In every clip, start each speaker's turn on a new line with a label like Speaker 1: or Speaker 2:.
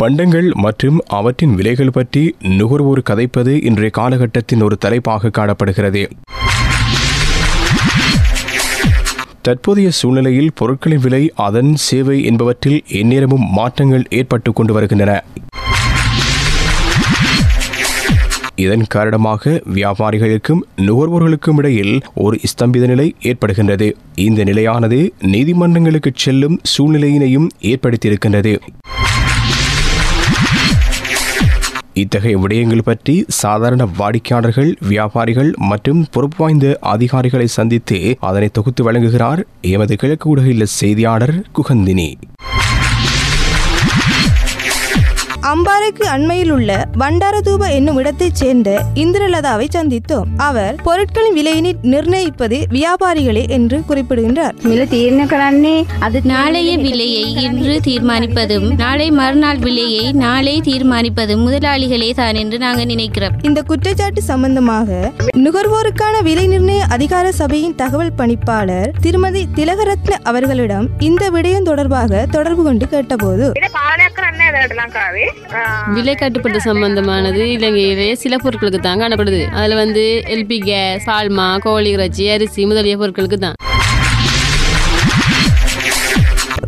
Speaker 1: பண்டங்கள் மற்றும் அவற்றின் விலைகள் பற்றி நுகர்வோர் கதைப்பது இன்றைய காலகட்டத்தின் ஒரு தலைப்பாக காணப்படுகிறது. தற்போதைய சூழ்நிலையில் பொருட்களின் விலை அதன் சேவை என்பவற்றில் எந்நேரமும் மாற்றங்கள் ஏற்பட்டு கொண்டு வருகின்றன. இதன் காரணமாக வியாபாரிகளுக்கும் நுகர்வோர்களுக்கும் இடையில் ஒரு ஸ்தம்பித நிலை ஏற்படுகின்றது. இந்த நிலையானது நீதிமன்றங்களுக்கு செல்லும் சூழ்நிலையினையும் ஏற்படுத்தியிருக்கின்றது. இத்தகைய விடயங்கள் பற்றி சாதாரண வாடிக்கையாளர்கள் வியாபாரிகள் மற்றும் பொறுப்பு வாய்ந்த அதிகாரிகளை சந்தித்து அதனை தொகுத்து வழங்குகிறார் எமது கிழக்கு ஊடக செய்தியாளர் குகந்தினி.
Speaker 2: அம்பாறைக்கு அண்மையில் உள்ள பண்டாரதூப என்னும் இடத்தைச் சேர்ந்த இந்திரலதாவை சந்தித்தோம். அவர் பொருட்களின் விலையினை நிர்ணயிப்பது வியாபாரிகளே என்று குறிப்பிடுகின்றார்.
Speaker 3: அது
Speaker 4: நாளைய விலையை இன்று தீர்மானிப்பதும் நாளை மறுநாள் விலையை நாளே தீர்மானிப்பதும் முதலாளிகளே தான் என்று நாங்கள் நினைக்கிறோம்.
Speaker 2: இந்த குற்றச்சாட்டு சம்பந்தமாக நுகர்வோருக்கான விலை நிர்ணய அதிகார சபையின் தகவல் பணிப்பாளர் திருமதி திலகரத்ன அவர்களிடம் இந்த விடயம் தொடர்பாக தொடர்பு கொண்டு கேட்டபோது
Speaker 5: விலை கட்டுப்பாடு சம்பந்தமானது இலங்கையிலே சில பொருட்களுக்கு தான் காணப்படுது அதில் வந்து எல்பி கேஸ் பால்மா கோழி இறைச்சி அரிசி முதலிய பொருட்களுக்கு தான்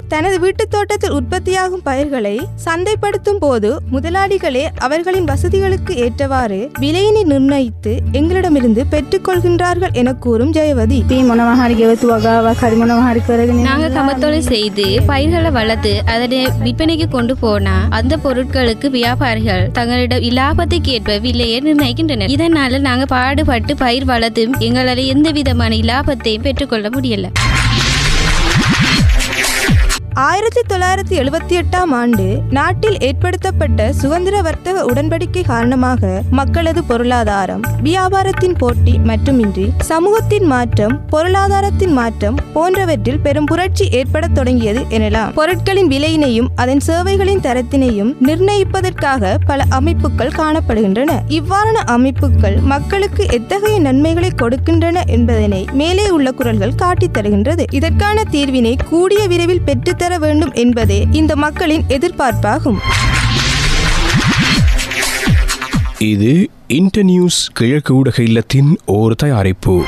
Speaker 2: தனது வீட்டுத் தோட்டத்தில் உற்பத்தியாகும் பயிர்களை சந்தைப்படுத்தும் போது முதலாளிகளே அவர்களின் வசதிகளுக்கு ஏற்றவாறு விலையினை நிர்ணயித்து எங்களிடமிருந்து பெற்றுக்கொள்கின்றார்கள் என கூறும் ஜெயவதி.
Speaker 4: நாங்க கமத்தொழில் செய்து பயிர்களை வளர்த்து அதனை விற்பனைக்கு கொண்டு போனா அந்த பொருட்களுக்கு வியாபாரிகள் தங்களிடம் இலாபத்துக்கு ஏற்ப விலையை நிர்ணயிக்கின்றனர். இதனால நாங்கள் பாடுபட்டு பயிர் வளர்த்து எங்களால் எந்த விதமான இலாபத்தையும் பெற்றுக்கொள்ள முடியல.
Speaker 2: ஆயிரத்தி தொள்ளாயிரத்தி எழுபத்தி எட்டாம் ஆண்டு நாட்டில் ஏற்படுத்தப்பட்ட சுதந்திர வர்த்தக உடன்படிக்கை காரணமாக மக்களது பொருளாதாரம் வியாபாரத்தின் போட்டி மட்டுமின்றி சமூகத்தின் மாற்றம் பொருளாதாரத்தின் மாற்றம் போன்றவற்றில் பெரும் புரட்சி ஏற்படத் தொடங்கியது எனலாம். பொருட்களின் விலையினையும் அதன் சேவைகளின் தரத்தினையும் நிர்ணயிப்பதற்காக பல அமைப்புகள் காணப்படுகின்றன. இவ்வாறான அமைப்புகள் மக்களுக்கு எத்தகைய நன்மைகளை கொடுக்கின்றன என்பதனை மேலே உள்ள குரல்கள் காட்டித் தருகின்றது. இதற்கான தீர்வினை கூடிய விரைவில் பெற்றுத்தர வேண்டும் என்பதே இந்த மக்களின் எதிர்பார்ப்பாகும்.
Speaker 1: இது இன்டர்நியூஸ் கிழக்கு ஊடக இல்லத்தின் ஓர் தயாரிப்பு.